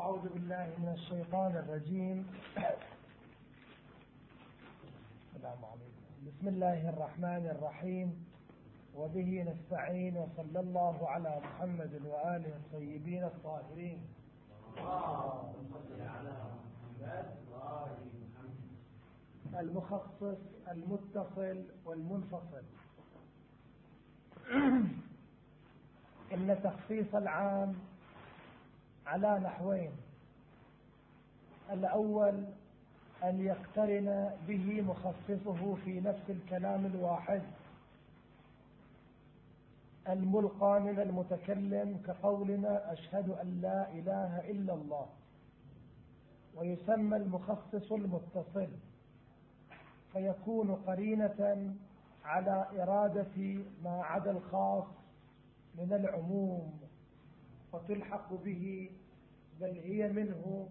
أعوذ بالله من الشيطان الرجيم. السلام عليكم. بسم الله الرحمن الرحيم. وبه نستعين وصلى الله على محمد وآله الطيبين الطاهرين. المخصص المتصل والمنفصل. إن تخصيص العام على نحوين. الأول أن يقترن به مخصصه في نفس الكلام الواحد الملقى من المتكلم كقولنا أشهد أن لا إله إلا الله ويسمى المخصص المتصل فيكون قرينة على إرادة ما عدا الخاص من العموم. وتلحق به بل هي منه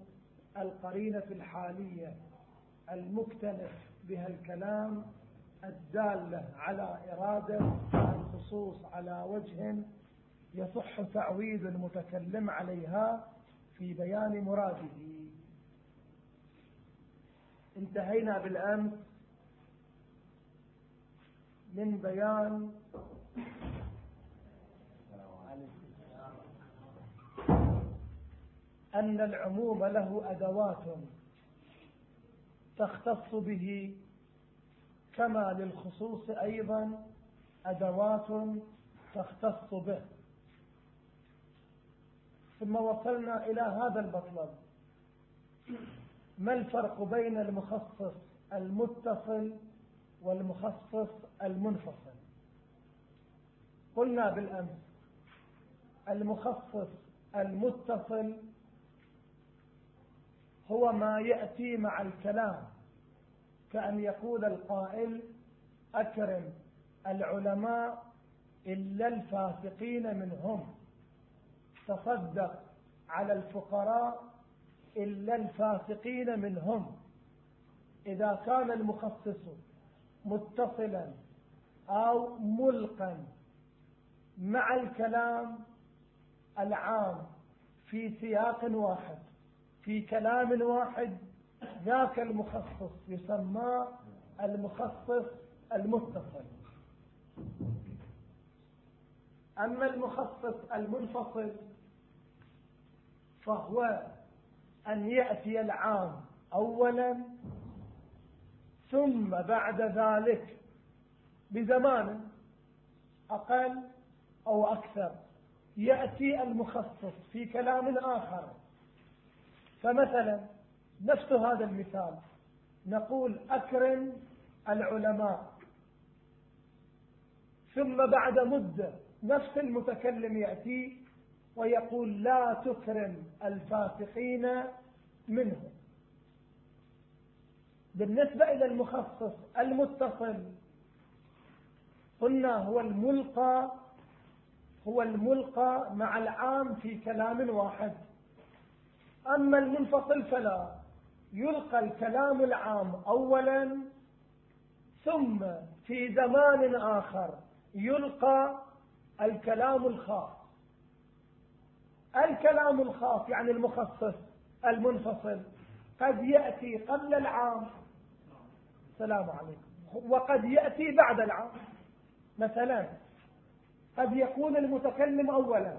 القرينة الحالية المكتنف بها الكلام الدالة على إرادة الخصوص على وجه يصح تعويد المتكلم عليها في بيان مراده. انتهينا بالأمس من بيان أن العموم له أدوات تختص به كما للخصوص أيضا أدوات تختص به. ثم وصلنا إلى هذا المطلب ما الفرق بين المخصص المتصل والمخصص المنفصل؟ قلنا بالأمس المخصص المتصل هو ما يأتي مع الكلام كأن يقول القائل أكرم العلماء إلا الفاسقين منهم تصدق على الفقراء إلا الفاسقين منهم. إذا كان المخصص متصلا أو ملقا مع الكلام العام في سياق واحد في كلام واحد ذاك المخصص يسمى المخصص المتصل. أما المخصص المنفصل فهو أن يأتي العام أولا ثم بعد ذلك بزمان أقل أو أكثر يأتي المخصص في كلام آخر. فمثلا نفس هذا المثال. نقول أكرم العلماء. ثم بعد مدة نفس المتكلم يأتي ويقول لا تكرم الفاسقين منهم بالنسبة إلى المخصص المتصل قلنا هو الملقى هو الملقى مع العام في كلام واحد. أما المنفصل فلا. يلقى الكلام العام أولا ثم في زمان آخر يلقى الكلام الخاص. الكلام الخاص يعني المخصص المنفصل. قد يأتي قبل العام. السلام عليكم. وقد يأتي بعد العام. مثلا قد يكون المتكلم أولا.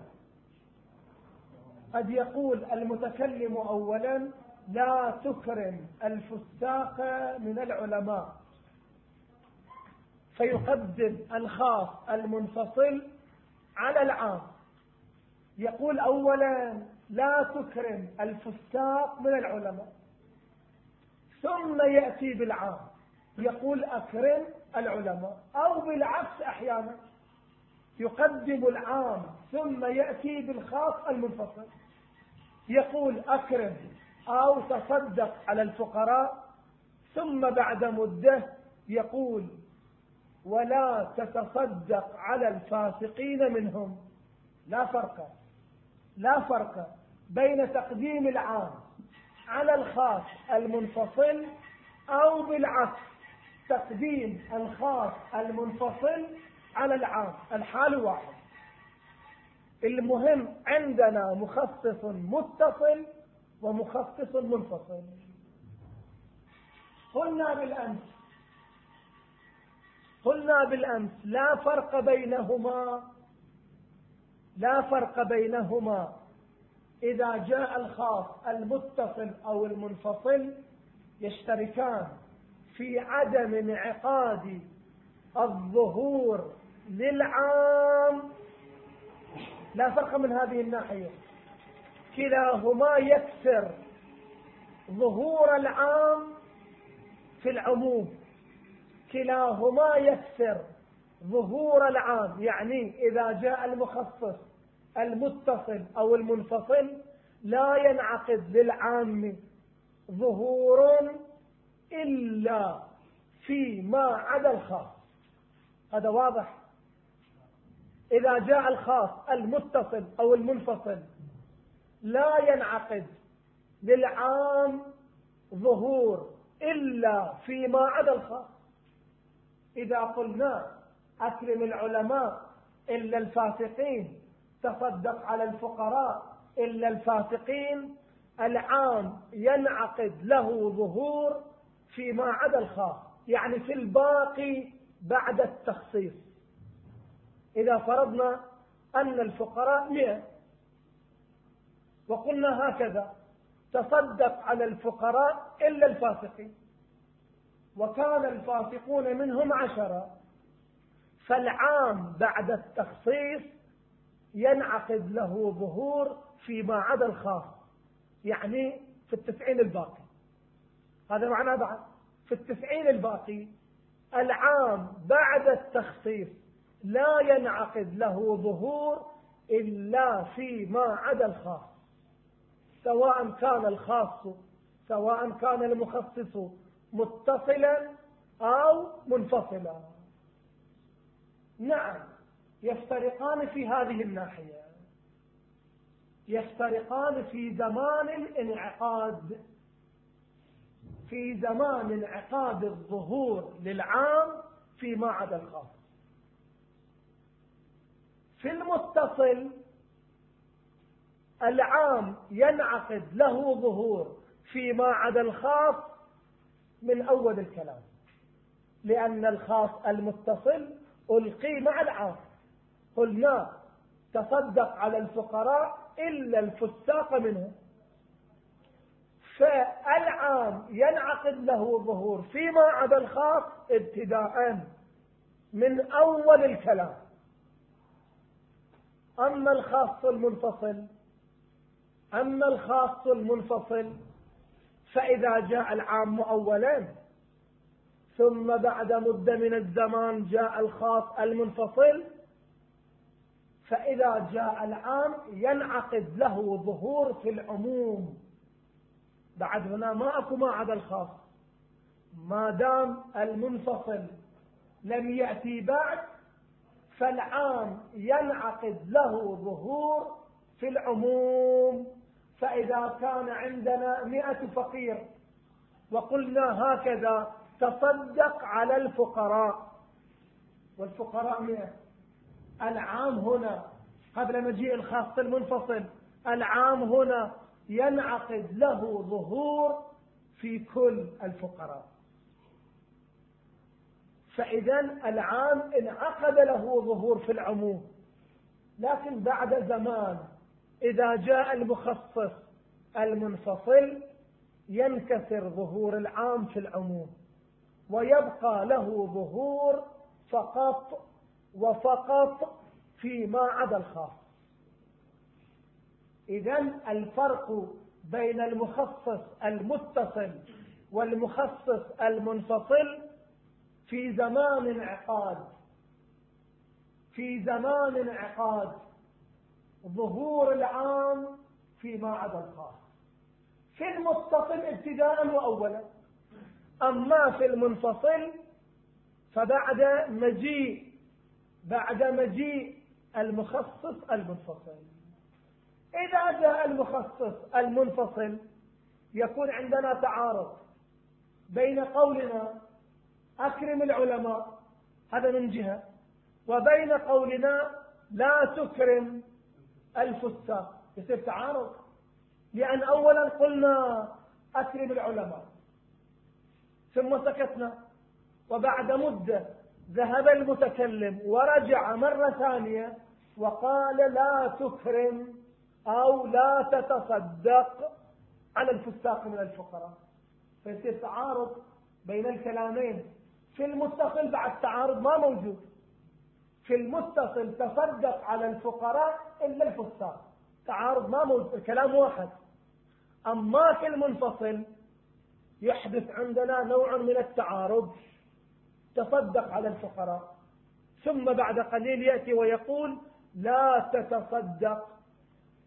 قد يقول المتكلم أولا لا تكرم الفساق من العلماء. فيقدم الخاص المنفصل على العام. يقول أولا لا تكرم الفساق من العلماء. ثم يأتي بالعام. يقول أكرم العلماء. أو بالعكس أحيانا. يقدم العام ثم يأتي بالخاص المنفصل. يقول أكرم أو تصدق على الفقراء ثم بعد مدة يقول ولا تتصدق على الفاسقين منهم. لا فرق لا فرق بين تقديم العام على الخاص المنفصل أو بالعكس تقديم الخاص المنفصل على العام. الحال واحد. المهم عندنا مخصص متصل ومخصص منفصل. قلنا بالأمس قلنا بالأمس لا فرق بينهما لا فرق بينهما. إذا جاء الخاص المتصل أو المنفصل يشتركان في عدم انعقاد الظهور للعام لا فرق من هذه الناحية. كلاهما يكسر ظهور العام في العموم. كلاهما يكسر ظهور العام يعني إذا جاء المخصص المتصل أو المنفصل لا ينعقد للعام ظهور إلا فيما عدا الخاص. هذا واضح؟ إذا جاء الخاص المتصل أو المنفصل لا ينعقد للعام ظهور إلا فيما عدا الخاص. إذا قلنا أكرم العلماء إلا الفاسقين تصدق على الفقراء إلا الفاسقين العام ينعقد له ظهور فيما عدا الخاص يعني في الباقي بعد التخصيص. إذا فرضنا أن الفقراء مئة وقلنا هكذا تصدق على الفقراء إلا الفاسقين. وكان الفاسقون منهم عشرة. فالعام بعد التخصيص ينعقد له ظهور فيما عدا الخاص يعني في التسعين الباقي. هذا معناه بعد. في التسعين الباقي العام بعد التخصيص لا ينعقد له ظهور إلا فيما عدا الخاص. سواء كان الخاص سواء كان المخصص متصلا أو منفصلا. نعم يفترقان في هذه الناحية. يفترقان في زمان الانعقاد في زمان انعقاد الظهور للعام فيما عدا الخاص. في المتصل العام ينعقد له ظهور فيما عدا الخاص من أول الكلام لأن الخاص المتصل ألقي مع العام. قلنا تصدق على الفقراء إلا الفساق منهم فالعام ينعقد له ظهور فيما عدا الخاص ابتداء من أول الكلام. أما الخاص المنفصل أما الخاص المنفصل فإذا جاء العام أولا ثم بعد مدة من الزمان جاء الخاص المنفصل فإذا جاء العام ينعقد له ظهور في العموم. بعد هنا ما أكو ما عدا الخاص. ما دام المنفصل لم يأتي بعد فالعام ينعقد له ظهور في العموم فإذا كان عندنا مئة فقير وقلنا هكذا تصدق على الفقراء. والفقراء مئة. العام هنا قبل مجيء الخاص المنفصل العام هنا ينعقد له ظهور في كل الفقراء. فإذا العام انعقد له ظهور في العموم. لكن بعد زمان إذا جاء المخصص المنفصل ينكسر ظهور العام في العموم ويبقى له ظهور فقط وفقط فيما عدا الخاص. إذا الفرق بين المخصص المتصل والمخصص المنفصل في زمان انعقاد في زمان انعقاد ظهور العام فيما عدا الخاص في المتصل ابتداء وأولا. أما في المنفصل فبعد مجيء بعد مجيء المخصص المنفصل. إذا جاء المخصص المنفصل يكون عندنا تعارض بين قولنا أكرم العلماء. هذا من جهة. وبين قولنا لا تكرم الفساق. يصير تعارض. لأن أولا قلنا أكرم العلماء. ثم سكتنا. وبعد مدة ذهب المتكلم ورجع مرة ثانية وقال لا تكرم أو لا تتصدق على الفساق من الفقراء. فيصير تعارض بين الكلامين. في المتصل بعد تعارض ما موجود. في المتصل تصدق على الفقراء إلا الفساق تعارض ما موجود الكلام واحد. أما في المنفصل يحدث عندنا نوع من التعارض تصدق على الفقراء. ثم بعد قليل يأتي ويقول لا تتصدق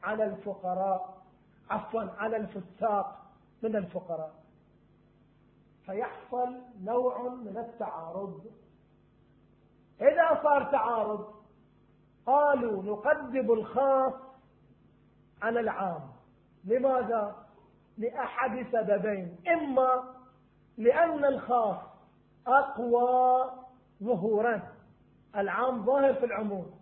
على الفقراء عفوا على الفساق من الفقراء. فيحصل نوع من التعارض. إذا صار تعارض قالوا نقدم الخاص على العام. لماذا؟ لأحد سببين. إما لأن الخاص أقوى ظهورا. العام ظاهر في العموم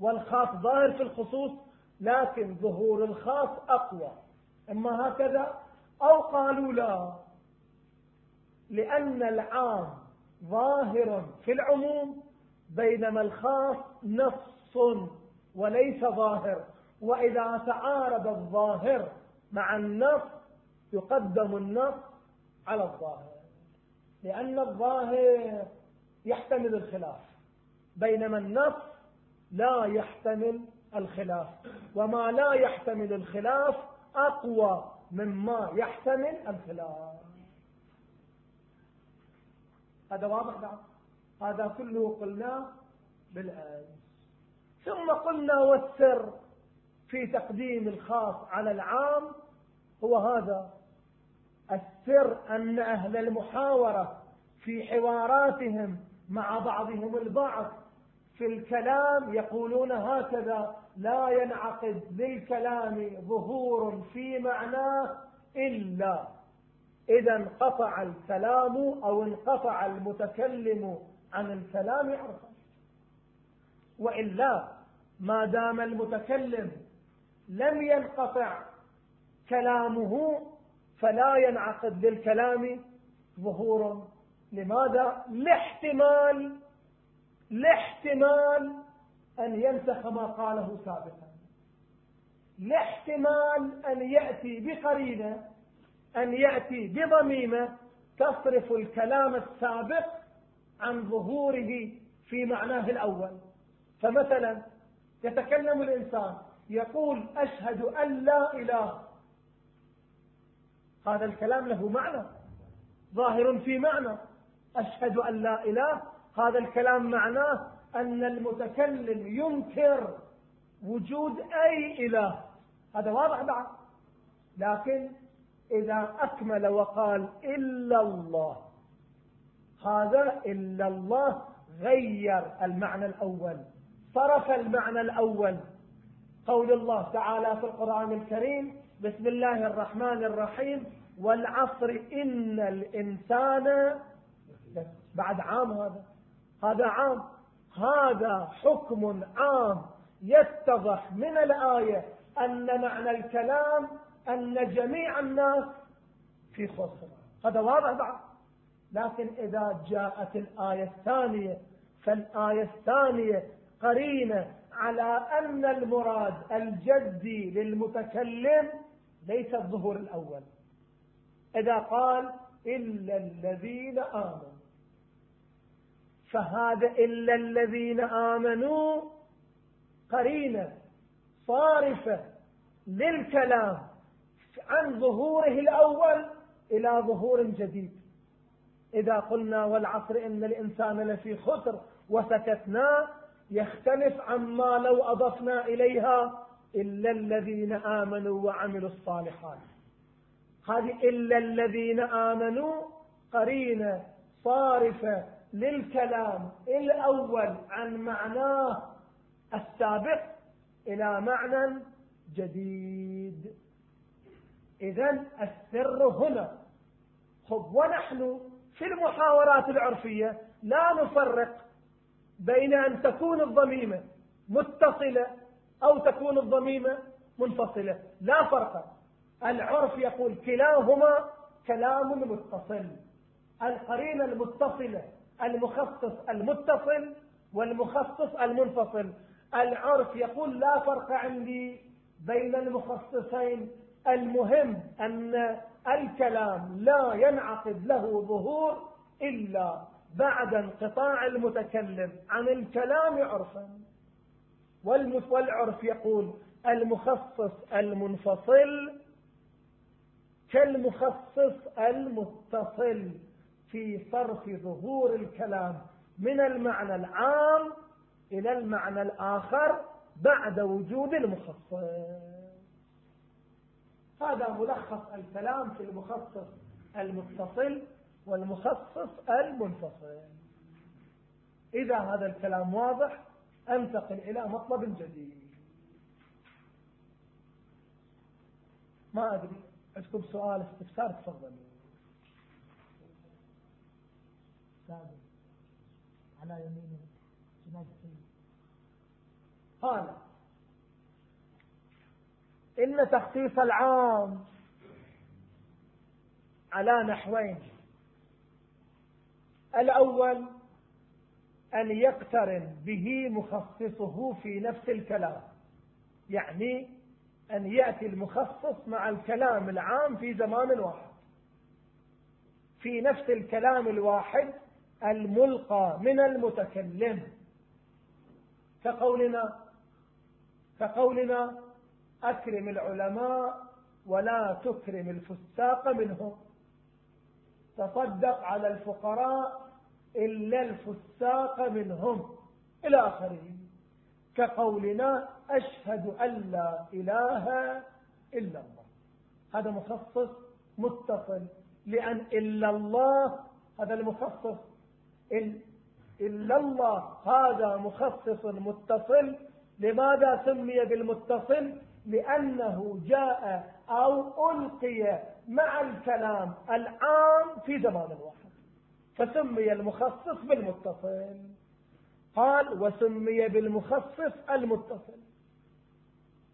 والخاص ظاهر في الخصوص لكن ظهور الخاص أقوى. إما هكذا أو قالوا لا. لأن العام ظاهر في العموم بينما الخاص نص وليس ظاهر. وإذا تعارض الظاهر مع النص يقدم النص على الظاهر. لأن الظاهر يحتمل الخلاف. بينما النص لا يحتمل الخلاف. وما لا يحتمل الخلاف أقوى مما يحتمل الخلاف. هذا واضح بعد؟ هذا كله قلناه بالآن. ثم قلنا والسر في تقديم الخاص على العام هو هذا. السر أن أهل المحاورة في حواراتهم مع بعضهم البعض في الكلام يقولون هكذا لا ينعقد للكلام ظهور في معناه إلا إذا انقطع الكلام أو انقطع المتكلم عن الكلام عرفا وإلا ما دام المتكلم لم ينقطع كلامه فلا ينعقد للكلام ظهور لماذا؟ لاحتمال لاحتمال أن ينسخ ما قاله سابقا لاحتمال أن يأتي بقرينة أن يأتي بضميمة تصرف الكلام السابق عن ظهوره في معناه الأول. فمثلا يتكلم الإنسان يقول أشهد أن لا إله. هذا الكلام له معنى ظاهر في معنى. أشهد أن لا إله. هذا الكلام معناه أن المتكلم ينكر وجود أي إله. هذا واضح بعد. لكن إذا أكمل وقال إلا الله. هذا إلا الله غير المعنى الأول. صرف المعنى الأول. قول الله تعالى في القرآن الكريم بسم الله الرحمن الرحيم والعصر إن الإنسان بعد عام هذا. هذا عام. هذا حكم عام. يتضح من الآية أن معنى الكلام أن جميع الناس في خسر هذا واضح بعد. لكن إذا جاءت الآية الثانية فالآية الثانية قرينة على أن المراد الجدي للمتكلم ليس الظهور الأول. إذا قال إلا الذين آمنوا فهذا إلا الذين آمنوا قرينة صارفة للكلام. عن ظهوره الأول إلى ظهور جديد. إذا قلنا والعصر إن الإنسان لفي خسر وسكتنا يختلف عما لو أضفنا إليها إلا الذين آمنوا وعملوا الصالحات. هذه إلا الذين آمنوا قرينة صارفة للكلام الأول عن معناه السابق إلى معنى جديد. إذا السر هنا. خب ونحن في المحاورات العرفية لا نفرق بين أن تكون الضميمة متصلة أو تكون الضميمة منفصلة. لا فرق. العرف يقول كلاهما كلام متصل. القرينة المتصلة المخصص المتصل والمخصص المنفصل. العرف يقول لا فرق عندي بين المخصصين. المهم أن الكلام لا ينعقد له ظهور إلا بعد انقطاع المتكلم عن الكلام عرفا. والعرف يقول المخصص المنفصل كالمخصص المتصل في صرف ظهور الكلام من المعنى العام إلى المعنى الآخر بعد وجود المخصص. هذا ملخص الكلام في المخصص المتصل والمخصص المنفصل. إذا هذا الكلام واضح أنتقل إلى مطلب جديد. ما أدري عندكم سؤال استفسار؟ تفضلوا على يمينه جناب قال إن تخصيص العام على نحوين. الأول أن يقترن به مخصصه في نفس الكلام يعني أن يأتي المخصص مع الكلام العام في زمان واحد. في نفس الكلام الواحد الملقى من المتكلم. كقولنا كقولنا أكرم العلماء ولا تكرم الفساق منهم. تصدق على الفقراء إلا الفساق منهم. إلى آخره. كقولنا أشهد أن لا إله إلا الله. هذا مخصص متصل. لأن إلا الله هذا المخصص. إلا الله هذا مخصص متصل. لماذا سمي بالمتصل؟ لأنه جاء أو ألقي مع الكلام العام في زمان واحد. فسمي المخصص بالمتصل. قال وسمي بالمخصص المتصل.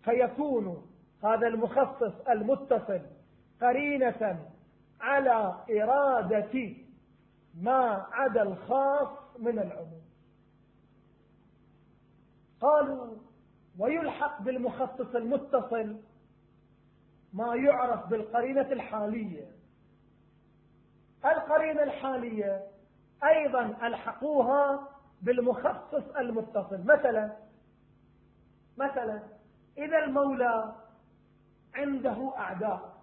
فيكون هذا المخصص المتصل قرينة على إرادة ما عدا الخاص من العموم. قالوا ويلحق بالمخصص المتصل ما يعرف بالقرينة الحالية. القرينة الحالية أيضا ألحقوها بالمخصص المتصل. مثلا مثلا إذا المولى عنده أعداء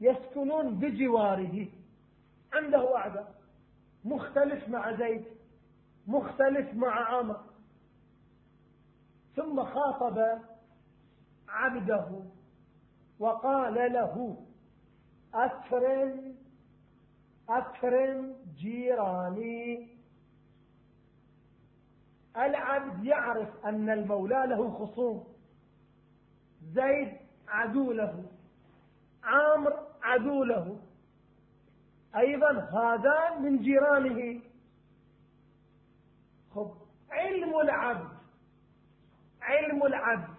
يسكنون بجواره عنده أعداء مختلف مع زيد مختلف مع عمر ثم خاطب عبده وقال له أكرم أكرم جيراني. العبد يعرف أن المولى له خصوم. زيد عدو له عامر عدو له. أيضا هذان من جيرانه. خب علم العبد علم العبد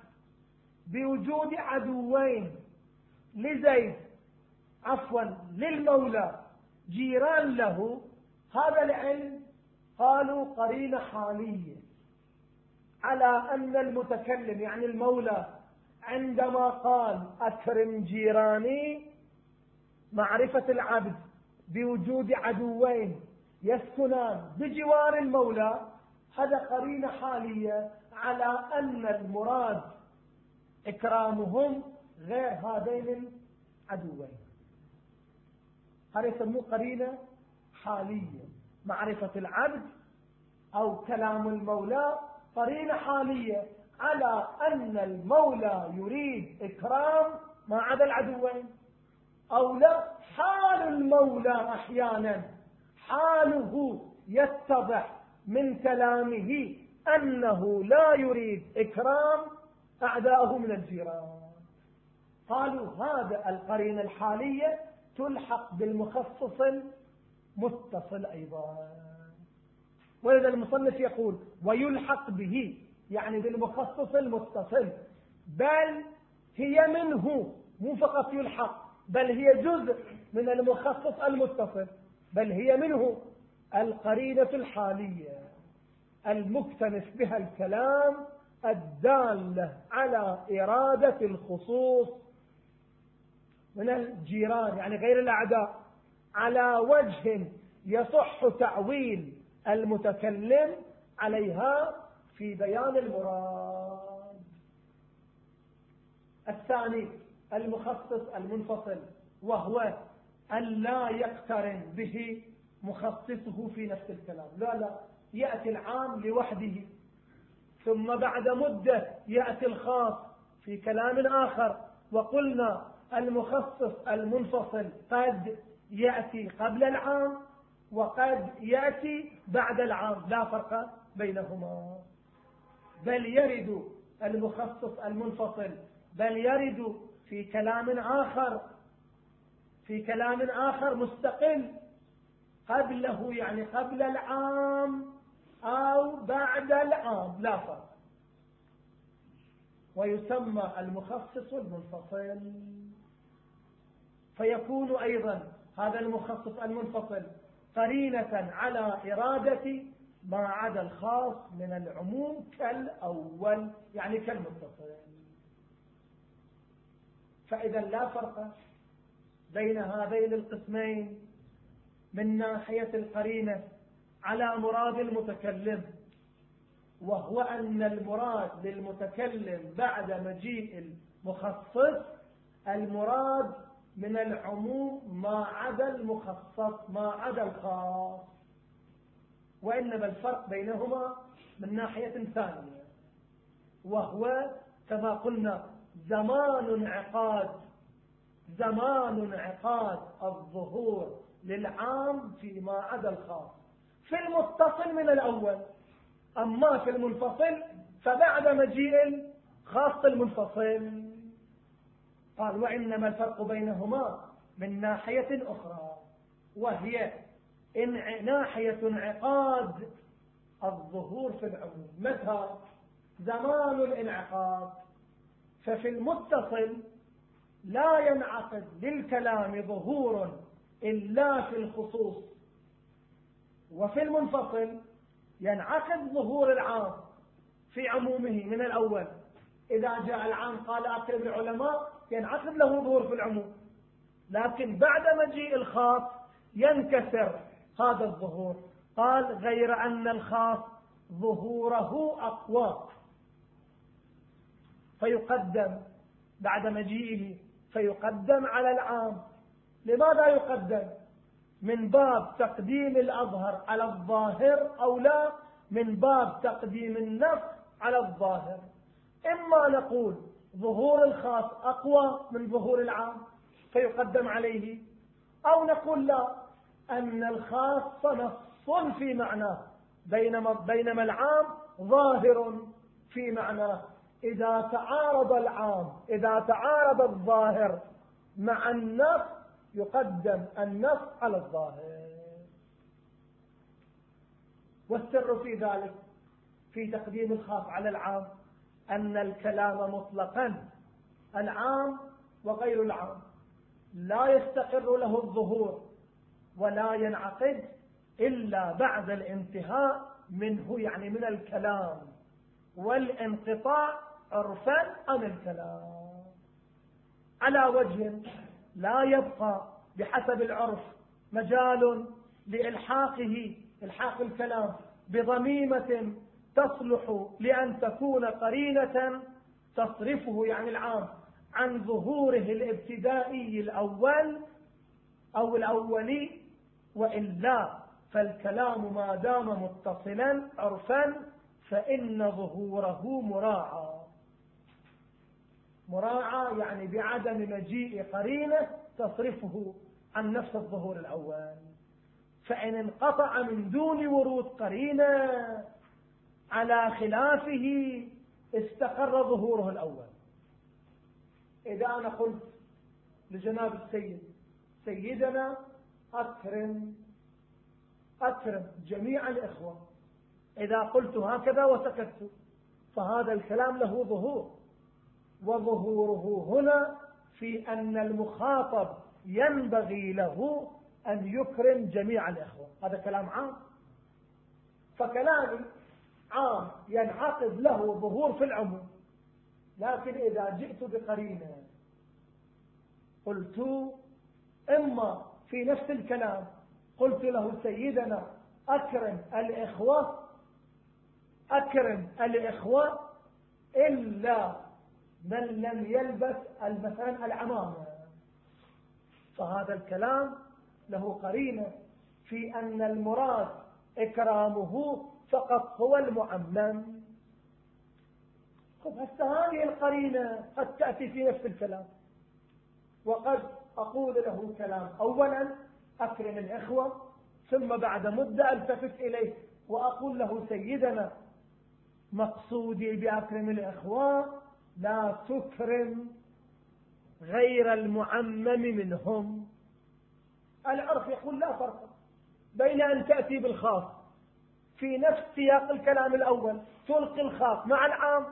بوجود عدوين لزيد عفوا للمولى جيران له هذا العلم قالوا قرينة حالية على أن المتكلم يعني المولى عندما قال أكرم جيراني معرفة العبد بوجود عدوين يسكنان بجوار المولى هذا قرينة حالية على أن المراد إكرامهم غير هذين العدوين. هذا يسموه قرينة حالية. معرفة العبد أو كلام المولى قرينة حالية على أن المولى يريد إكرام ما عدا العدوين. أو لا حال المولى أحيانا حاله يتضح من كلامه أنه لا يريد إكرام أعداءه من الجيران. قالوا هذا القرينة الحالية تلحق بالمخصص المتصل أيضا. ولذا المصنف يقول ويلحق به يعني بالمخصص المتصل بل هي منه مو فقط يلحق بل هي جزء من المخصص المتصل بل هي منه القرينة الحالية. المكتنف بها الكلام الدالة على إرادة الخصوص من الجيران يعني غير الأعداء على وجه يصح تعويل المتكلم عليها في بيان المراد. الثاني المخصص المنفصل وهو أن لا يقترن به مخصصه في نفس الكلام. لا لا. يأتي العام لوحده ثم بعد مدة يأتي الخاص في كلام آخر وقلنا المخصص المنفصل قد يأتي قبل العام وقد يأتي بعد العام لا فرق بينهما. بل يرد المخصص المنفصل بل يرد في كلام آخر في كلام آخر مستقل قبله يعني قبل العام أو بعد العام لا فرق. ويسمى المخصص المنفصل. فيكون أيضا هذا المخصص المنفصل قرينة على إرادة ما عدا الخاص من العموم كالأول يعني كالمتصل. فإذا لا فرق بين هذين القسمين من ناحية القرينة على مراد المتكلم وهو أن المراد للمتكلم بعد مجيء المخصص المراد من العموم ما عدا المخصص ما عدا الخاص وإنما الفرق بينهما من ناحية ثانية وهو كما قلنا زمان انعقاد زمان انعقاد الظهور للعام فيما عدا الخاص. في المتصل من الأول. أما في المنفصل فبعد مجيء الخاص المنفصل. قال وإنما الفرق بينهما من ناحية أخرى وهي ناحية انعقاد الظهور في العموم. متى؟ زمان الانعقاد. ففي المتصل لا ينعقد للكلام ظهور إلا في الخصوص وفي المنفصل ينعقد ظهور العام في عمومه من الأول. إذا جاء العام قال أكرم العلماء ينعقد له ظهور في العموم. لكن بعد مجيء الخاص ينكسر هذا الظهور. قال غير أن الخاص ظهوره أقوى. فيقدم بعد مجيئه فيقدم على العام. لماذا يقدم؟ من باب تقديم الأظهر على الظاهر أو لا من باب تقديم النفس على الظاهر. إما نقول ظهور الخاص أقوى من ظهور العام فيقدم عليه أو نقول لا أن الخاص نص في معناه. بينما, بينما العام ظاهر في معناه. إذا تعارض العام إذا تعارض الظاهر مع النص يقدم النص على الظاهر. والسر في ذلك في تقديم الخاص على العام أن الكلام مطلقا. العام وغير العام. لا يستقر له الظهور ولا ينعقد إلا بعد الانتهاء منه يعني من الكلام. والانقطاع عرفا عن الكلام. على وجه لا يبقى بحسب العرف مجال لإلحاقه إلحاق الكلام بضميمة تصلح لأن تكون قرينة تصرفه يعني العام عن ظهوره الابتدائي الأول أو الأولي وإلا فالكلام ما دام متصلا عرفا فإن ظهوره مراعى مراعى يعني بعدم مجيء قرينة تصرفه عن نفس الظهور الأول. فإن انقطع من دون ورود قرينة على خلافه استقر ظهوره الأول. إذا أنا قلت لجناب السيد سيدنا أكرم أكرم جميع الإخوة إذا قلت هكذا وسكت فهذا الكلام له ظهور. وظهوره هنا في أن المخاطب ينبغي له أن يكرم جميع الإخوة. هذا كلام عام. فكلامي عام ينعقد له ظهور في العموم. لكن إذا جئت بقرينة قلت إما في نفس الكلام قلت له سيدنا أكرم الإخوة أكرم الإخوة إلا من لم يلبس مثلا العمامة فهذا الكلام له قرينة في أن المراد إكرامه فقط هو المعمم. هسه هذه القرينة قد تأتي في نفس الكلام. وقد أقول له كلام. أولا أكرم الإخوة ثم بعد مدة ألتفت إليه وأقول له سيدنا مقصودي بأكرم الإخوة لا تكرم غير المعمم منهم. العرف يقول لا فرق بين أن تأتي بالخاص. في نفس سياق الكلام الأول تلقي الخاص مع العام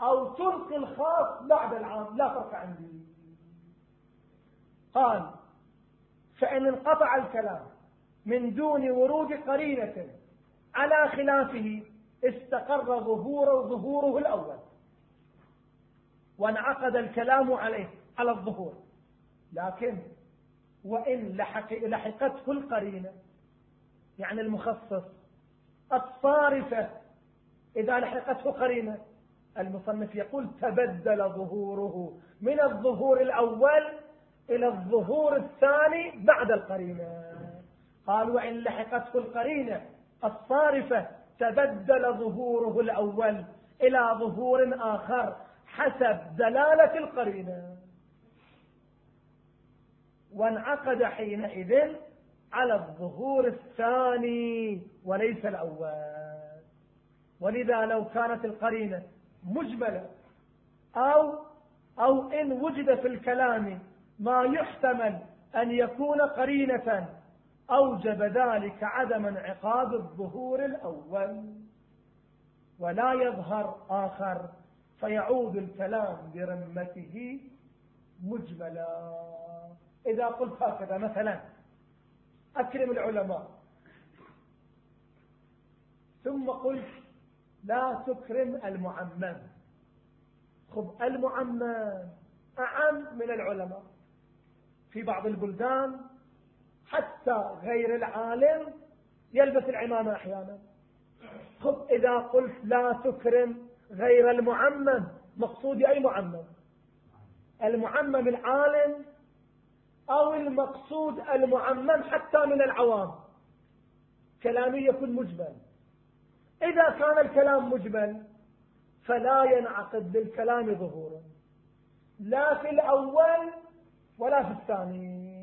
أو تلقي الخاص بعد العام. لا فرق عندي. قال فإن انقطع الكلام من دون ورود قرينة على خلافه استقر ظهوره ظهوره الأول. وانعقد الكلام عليه على الظهور. لكن وإن لحق لحقته القرينة يعني المخصص الصارفة إذا لحقته قرينة المصنف يقول تبدل ظهوره من الظهور الأول إلى الظهور الثاني بعد القرينة. قال وإن لحقته القرينة الصارفة تبدل ظهوره الأول إلى ظهور آخر حسب دلالة القرينة. وانعقد حينئذ على الظهور الثاني وليس الأول. ولذا لو كانت القرينة مجملة أو أو إن وجد في الكلام ما يحتمل أن يكون قرينة أوجب ذلك عدم انعقاد الظهور الأول. ولا يظهر آخر فيعود الكلام برمته مجملا. إذا قلت هكذا مثلا أكرم العلماء. ثم قلت لا تكرم المعمم. خب المعمم أعم من العلماء. في بعض البلدان حتى غير العالم يلبس العمامة أحيانا. خب إذا قلت لا تكرم غير المعمم مقصودي أي معمم؟ المعمم العالم أو المقصود المعمم حتى من العوام. كلامي يكون مجمل. إذا كان الكلام مجمل فلا ينعقد للكلام ظهورا. لا في الأول ولا في الثاني.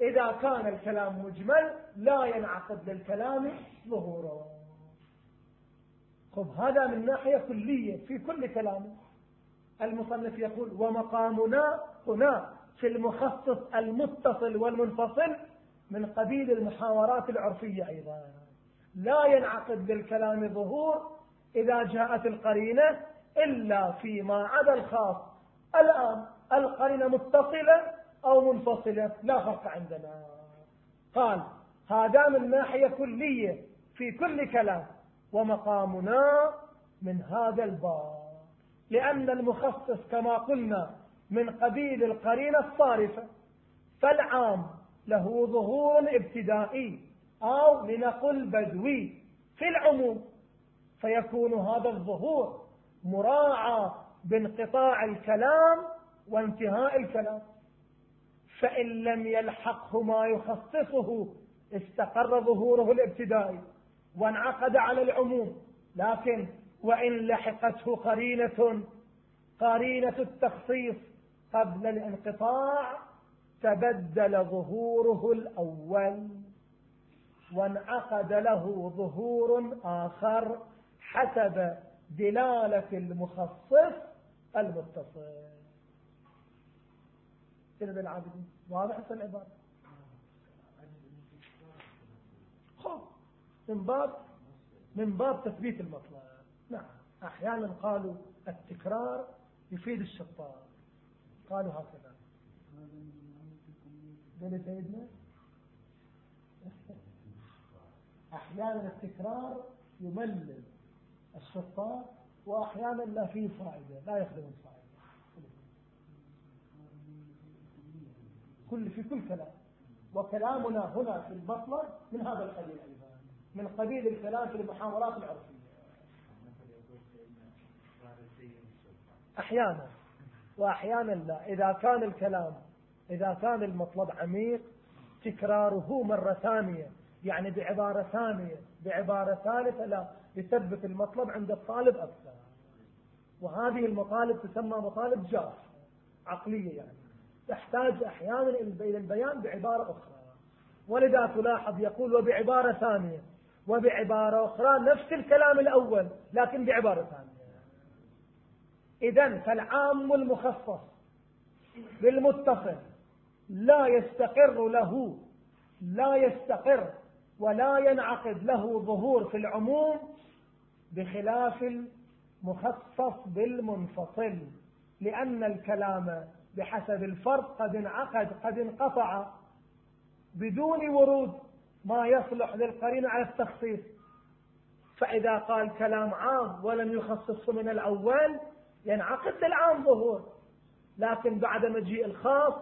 إذا كان الكلام مجمل لا ينعقد للكلام ظهورا. خب هذا من ناحية كلية في كل كلام. المصنف يقول ومقامنا هنا في المخصص المتصل والمنفصل من قبيل المحاورات العرفية أيضا. لا ينعقد للكلام ظهور إذا جاءت القرينة إلا فيما عدا الخاص. الآن القرينة متصلة أو منفصلة لا فرق عندنا. قال هذا من ناحية كلية في كل كلام. ومقامنا من هذا الباب. لأن المخصص كما قلنا من قبيل القرينة الصارفة فالعام له ظهور ابتدائي أو لنقل بدوي في العموم. فيكون هذا الظهور مراعى بانقطاع الكلام وانتهاء الكلام. فإن لم يلحقه ما يخصصه استقر ظهوره الابتدائي. وانعقد على العموم. لكن وإن لحقته قرينة قرينة التخصيص قبل الانقطاع تبدل ظهوره الأول. وانعقد له ظهور آخر حسب دلالة المخصص المتصل. سيد العابدين واضح العبارة خب من باب من باب تثبيت المطلب نعم. أحيانا قالوا التكرار يفيد الشطار. قالوا هكذا. قال سيدنا؟ أحيانا التكرار يملل الشطار وأحيانا لا فيه فائدة لا يخدم الفائدة. كل في كل كلام. وكلامنا هنا في المطلب من هذا القبيل. من قبيل الكلام في المحاورات العرفية. أحيانا وأحيانا لا. إذا كان الكلام إذا كان المطلب عميق تكراره مرة ثانية. يعني بعبارة ثانية بعبارة ثالثة لا. يثبت المطلب عند الطالب أكثر. وهذه المطالب تسمى مطالب جاف عقلية يعني. تحتاج أحيانا إلى البيان بعبارة أخرى. ولذا تلاحظ يقول وبعبارة ثانية. وبعبارة أخرى نفس الكلام الأول لكن بعبارة ثانية. إذا فالعام المخصص بالمتصل لا يستقر له لا يستقر ولا ينعقد له ظهور في العموم بخلاف المخصص بالمنفصل لأن الكلام بحسب الفرق قد انعقد قد انقطع بدون ورود ما يصلح للقرين على التخصيص. فإذا قال كلام عام ولم يخصصه من الأول ينعقد للعام ظهور. لكن بعد مجيء الخاص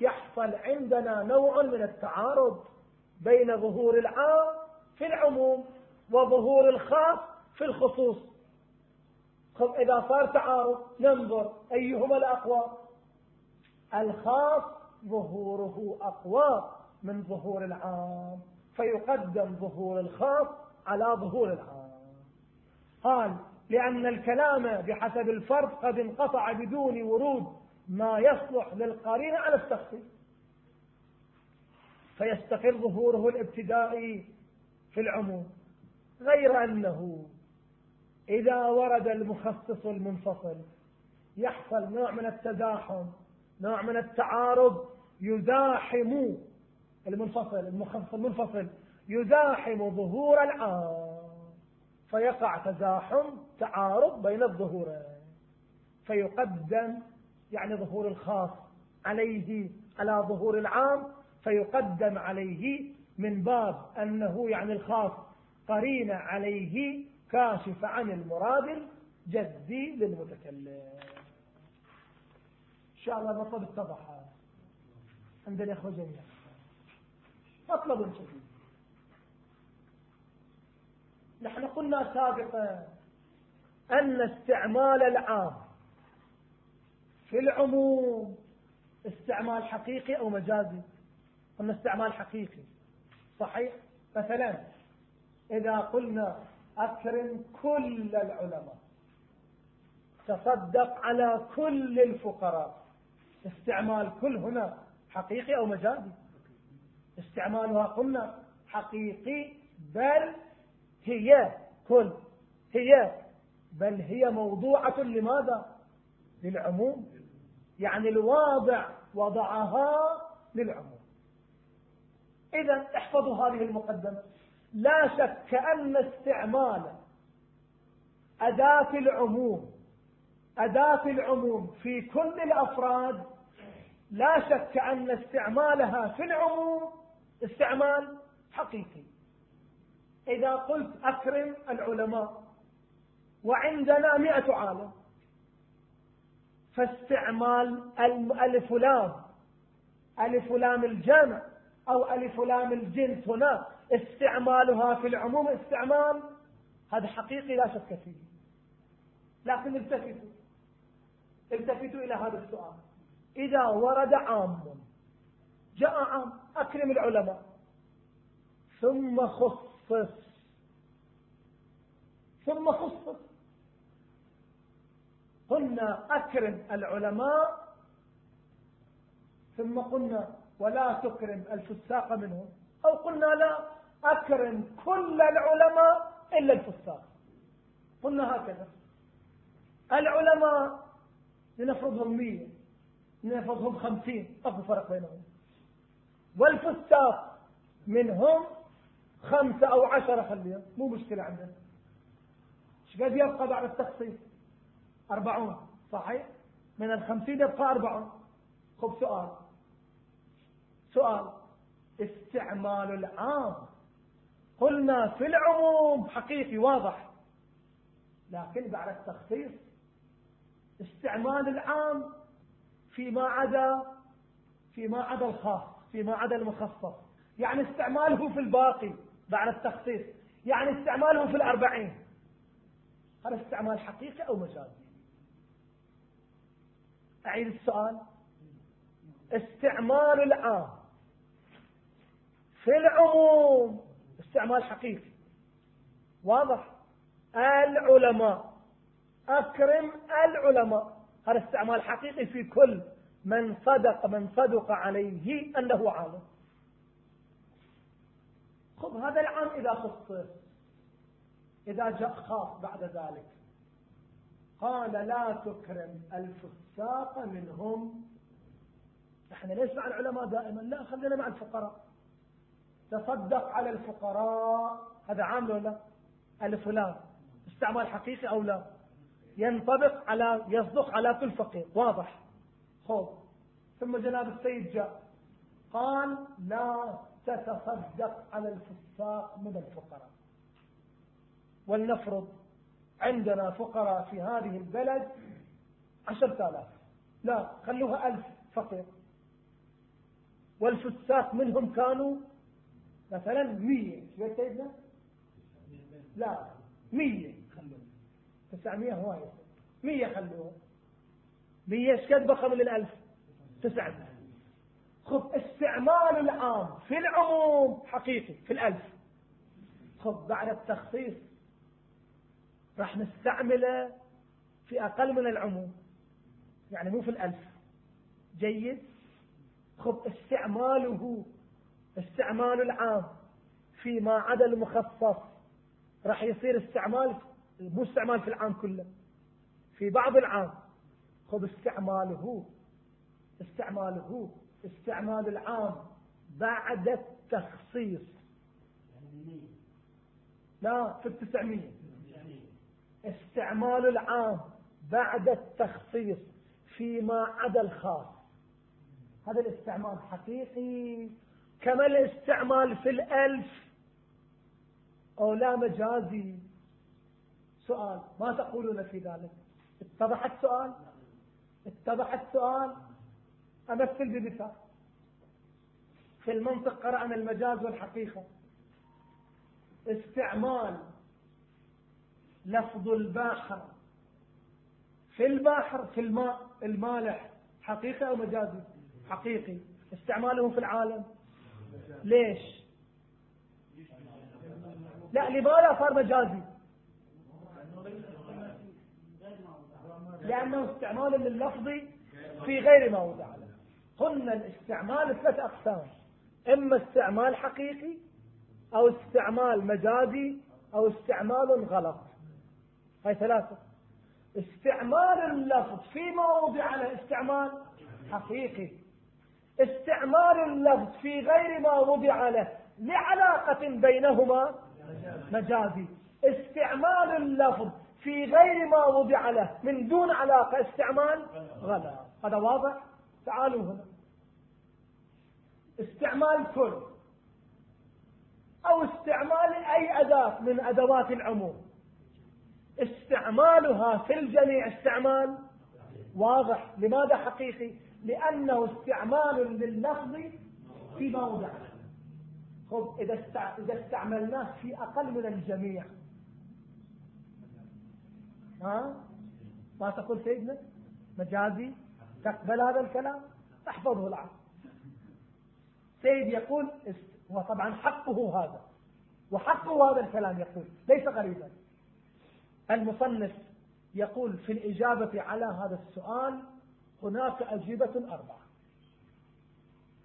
يحصل عندنا نوع من التعارض بين ظهور العام في العموم وظهور الخاص في الخصوص. إذا صار تعارض ننظر أيهما الأقوى. الخاص ظهوره أقوى من ظهور العام. فيقدم ظهور الخاص على ظهور العام. قال لأن الكلام بحسب الفرد قد انقطع بدون ورود ما يصلح للقرين على التخصيص. فيستقر ظهوره الابتدائي في العموم غير أنه إذا ورد المخصص المنفصل يحصل نوع من التزاحم نوع من التعارض يزاحم المنفصل المخصص المنفصل. يزاحم ظهور العام. فيقع تزاحم تعارض بين الظهورين. فيقدم يعني ظهور الخاص عليه على ظهور العام فيقدم عليه من باب أنه يعني الخاص قرين عليه كاشف عن المراد الجدي للمتكلم. إن شاء الله المطلب اتضح عند الإخوة جميعا. مطلب شديد نحن قلنا سابقا أن استعمال العام في العموم استعمال حقيقي أو مجازي؟ قلنا استعمال حقيقي. صحيح؟ مثلا إذا قلنا أكرم كل العلماء تصدق على كل الفقراء استعمال كل هنا حقيقي أو مجازي؟ استعمالها قلنا حقيقي بل هي كل هي بل هي موضوعة لماذا؟ للعموم. يعني الواضع وضعها للعموم. إذا احفظوا هذه المقدمة. لا شك أن استعمال أداة العموم أداة العموم في كل الأفراد لا شك أن استعمالها في العموم استعمال حقيقي. إذا قلت أكرم العلماء وعندنا مئة عالم فاستعمال ألف لام ألف لام الجمع أو ألف لام الجنس هنا استعمالها في العموم استعمال هذا حقيقي لا شك فيه. لكن التفتوا التفتوا إلى هذا السؤال. إذا ورد عام جاء عام أكرم العلماء. ثم خصص. ثم خصص. قلنا أكرم العلماء. ثم قلنا ولا تكرم الفساق منهم. أو قلنا لا أكرم كل العلماء إلا الفساق. قلنا هكذا. العلماء لنفرضهم مية لنفرضهم خمسين أكو فرق بينهم. والفساق منهم خمسة أو عشرة خليهم مو مشكلة عندنا. إيش قد يبقى بعد التخصيص؟ أربعون. صحيح؟ من الخمسين يبقى أربعة خب سؤال. سؤال. استعمال العام. قلنا في العموم حقيقي واضح. لكن بعد التخصيص استعمال العام فيما عدا فيما عدا الخاص. فيما عدا المخصص يعني استعماله في الباقي بعد التخصيص. يعني استعماله في الأربعين. هذا استعمال حقيقي أو مجازي؟ أعيد السؤال. استعمال العام. في العموم استعمال حقيقي. واضح؟ العلماء. أكرم العلماء. هذا استعمال حقيقي في كل من صدق من صدق عليه أنه عالم. خذ هذا العام إذا خصص إذا جاء خاص بعد ذلك قال لا تكرم الفساق منهم. إحنا ليش مع العلماء دائما لا خلينا مع الفقراء. تصدق على الفقراء هذا عام ولا؟ الفلان استعمال حقيقي أو لا؟ ينطبق على يصدق على كل فقير واضح. خوف ثم جناب السيد جاء. قال لا تتصدق على الفساق من الفقراء. ولنفرض عندنا فقراء في هذه البلد عشرة آلاف. لا خلوها ألف فقير. والفساق منهم كانوا مثلا مية. شو سيدنا؟ لا مية. تسعمية هواية. مية خلوها. قد بقى من الألف تسعمية خذ استعمال العام في العموم حقيقي في الألف. خذ بعد التخصيص راح نستعمله في أقل من العموم. يعني مو في الألف. جيد. خذ استعماله استعمال العام فيما عدا المخصص راح يصير استعمال مو استعمال في العام كله في بعض العام. خذ استعماله. استعماله. استعمال العام بعد التخصيص. لا في التسعمية. استعمال العام بعد التخصيص فيما عدا الخاص. هذا الاستعمال حقيقي. كما الاستعمال في الألف. أو لا مجازي. سؤال ما تقولون في ذلك؟ اتضح السؤال اتضح السؤال. أمثل بمثال. في المنطق قرأنا المجاز والحقيقة. استعمال لفظ البحر في البحر في الماء المالح حقيقي أو مجازي؟ حقيقي. استعماله في العالم. ليش؟ لا لماذا صار مجازي؟ لأنه استعمال لللفظ في غير ما وضع له. قلنا الاستعمال ثلاث أقسام. إما استعمال حقيقي أو استعمال مجازي أو استعمال غلط. هاي ثلاثة. استعمال اللفظ في موضع له استعمال حقيقي. استعمال اللفظ في غير ما وضع له لعلاقة بينهما مجازي. استعمال اللفظ في غير ما وضع له من دون علاقة استعمال غلط هذا واضح؟ تعالوا هنا. استعمال كل أو استعمال أي أداة من أدوات العموم. استعمالها في الجميع استعمال واضح. لماذا حقيقي؟ لأنه استعمال لللفظ في موضع خب إذا استعملناه في أقل من الجميع ها؟ ما تقول سيدنا؟ مجازي تقبل هذا الكلام؟ احفظه الآن سيد يقول وطبعا حقه هذا. وحقه هذا الكلام يقول ليس غريبا. المصنف يقول في الإجابة على هذا السؤال هناك أجوبة أربعة.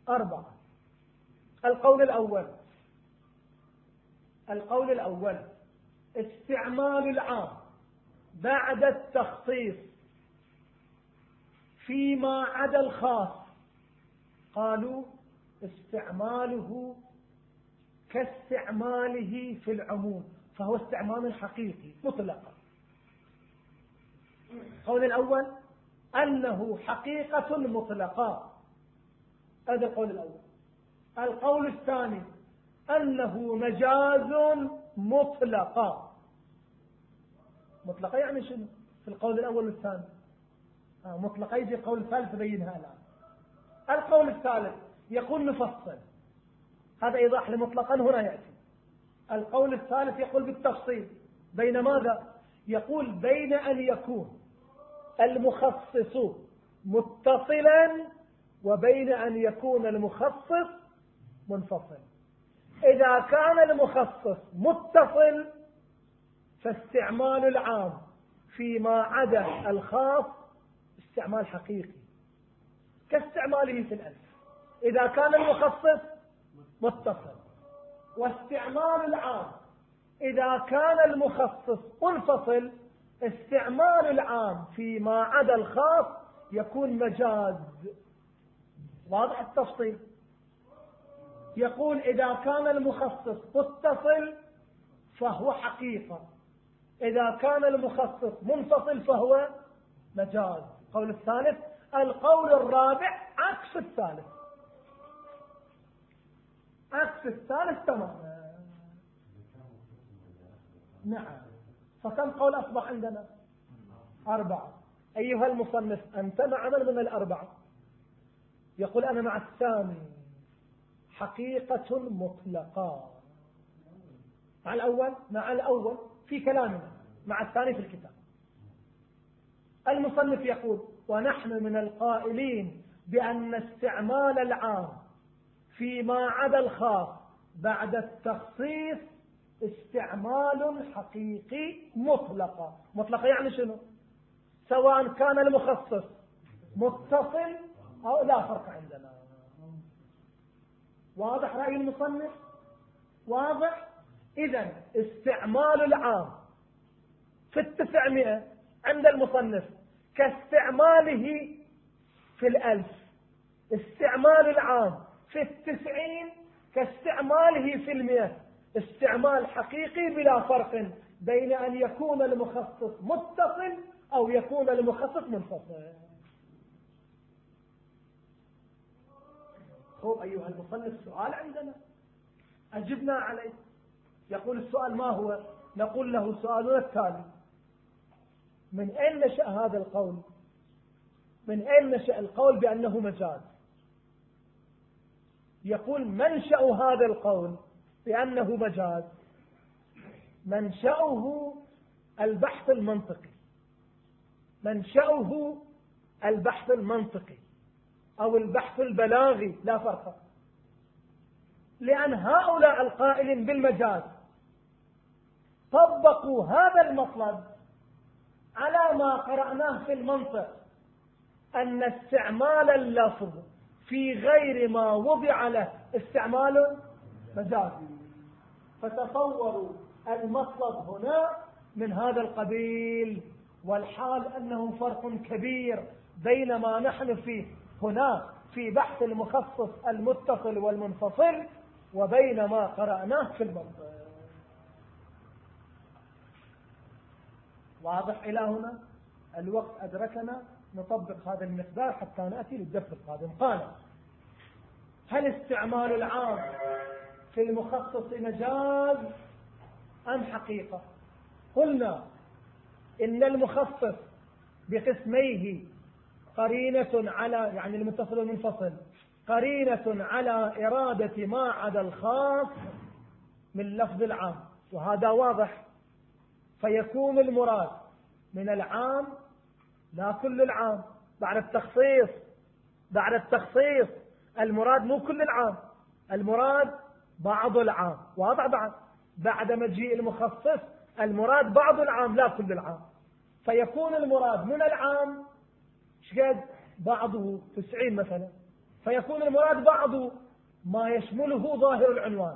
أربعة. القول الأول. القول الأول استعمال العام. بعد التخصيص فيما عدا الخاص. قالوا استعماله كاستعماله في العموم فهو استعمال حقيقي مطلقا. القول الأول أنه حقيقة مطلقة. هذا القول الأول. القول الثاني أنه مجاز مطلقا. مطلقة يعني شنو؟ في القول الأول والثاني. آه مطلقة يجي القول الثالث يبينها الآن. القول الثالث يقول نفصل هذا إيضاح لمطلقا هنا يأتي. القول الثالث يقول بالتفصيل. بين ماذا؟ يقول بين أن يكون المخصص متصلا وبين أن يكون المخصص منفصل. إذا كان المخصص متصل فاستعمال العام فيما عدا الخاص استعمال حقيقي كاستعماله في الألف. إذا كان المخصص متصل. واستعمال العام إذا كان المخصص منفصل استعمال العام فيما عدا الخاص يكون مجاز. واضح التفصيل؟ يقول إذا كان المخصص متصل فهو حقيقة. إذا كان المخصص منفصل فهو مجاز. القول الثالث القول الرابع عكس الثالث. عكس الثالث تماما نعم. فكم قول أصبح عندنا؟ أربعة. أيها المصنف أنت مع من من الأربعة؟ يقول أنا مع الثاني. حقيقة مطلقة. مع الأول؟ مع الأول. في كلامنا مع الثاني في الكتاب. المصنف يقول ونحن من القائلين بأن استعمال العام فيما عدا الخاص بعد التخصيص استعمال حقيقي مطلقة مطلقة يعني شنو؟ سواء كان المخصص متصل أو لا فرق عندنا. واضح رأي المصنف؟ واضح؟ إذا استعمال العام في التسعمائة عند المصنف كاستعماله في الألف استعمال العام في التسعين كاستعماله في المئة. استعمال حقيقي بلا فرق بين أن يكون المخصص متصل أو يكون المخصص منفصل. هو أيها المصنف سؤال عندنا. أجبنا عليه. يقول السؤال ما هو؟ نقول له سؤالنا التالي من أين نشأ هذا القول؟ من أين نشأ القول بأنه مجاز؟ يقول منشأ هذا القول بأنه مجاز؟ منشأه البحث المنطقي. منشأه البحث المنطقي أو البحث البلاغي لا فرق. لأن هؤلاء القائلين بالمجاز طبقوا هذا المطلب على ما قرأناه في المنطق أن استعمال اللفظ في غير ما وضع له استعمال مجازي فتصوروا المطلب هنا من هذا القبيل والحال أنه فرق كبير بين ما نحن فيه هنا في بحث المخصص المتصل والمنفصل وبين ما قرأناه في المنطق. واضح إلى هنا. الوقت أدركنا. نطبق هذا المقدار حتى نأتي للدرس القادم. قال هل استعمال العام في المخصص مجاز أم حقيقة؟ قلنا إن المخصص بقسميه قرينة على يعني المتصل والمنفصل قرينة على إرادة ما عدا الخاص من لفظ العام وهذا واضح. فيكون المراد من العام لا كل العام بعد التخصيص بعد التخصيص المراد مو كل العام المراد بعض العام واضح بعد؟ بعد مجيء المخصص المراد بعض العام لا كل العام. فيكون المراد من العام شقد بعضه تسعين مثلا. فيكون المراد بعض ما يشمله ظاهر العنوان.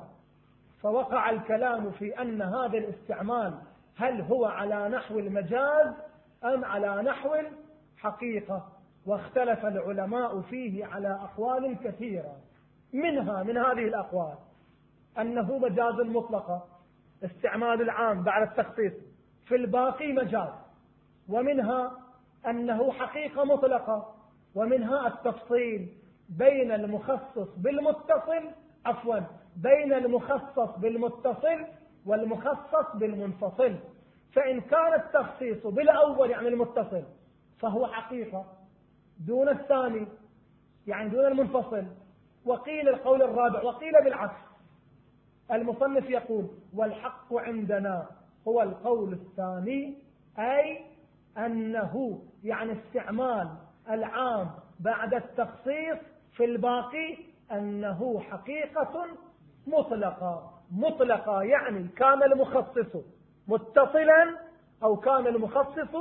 فوقع الكلام في أن هذا الاستعمال هل هو على نحو المجاز أم على نحو الحقيقة؟ واختلف العلماء فيه على أقوال كثيرة. منها من هذه الأقوال أنه مجاز مطلقة استعمال العام بعد التخصيص في الباقي مجاز. ومنها أنه حقيقة مطلقة ومنها التفصيل بين المخصص بالمتصل عفوا بين المخصص بالمتصل والمخصص بالمنفصل. فإن كان التخصيص بالأول يعني المتصل فهو حقيقة. دون الثاني يعني دون المنفصل. وقيل القول الرابع وقيل بالعكس. المصنف يقول والحق عندنا هو القول الثاني أي أنه يعني استعمال العام بعد التخصيص في الباقي أنه حقيقة مطلقة. مطلقة يعني كان المخصص متصلا أو كان المخصص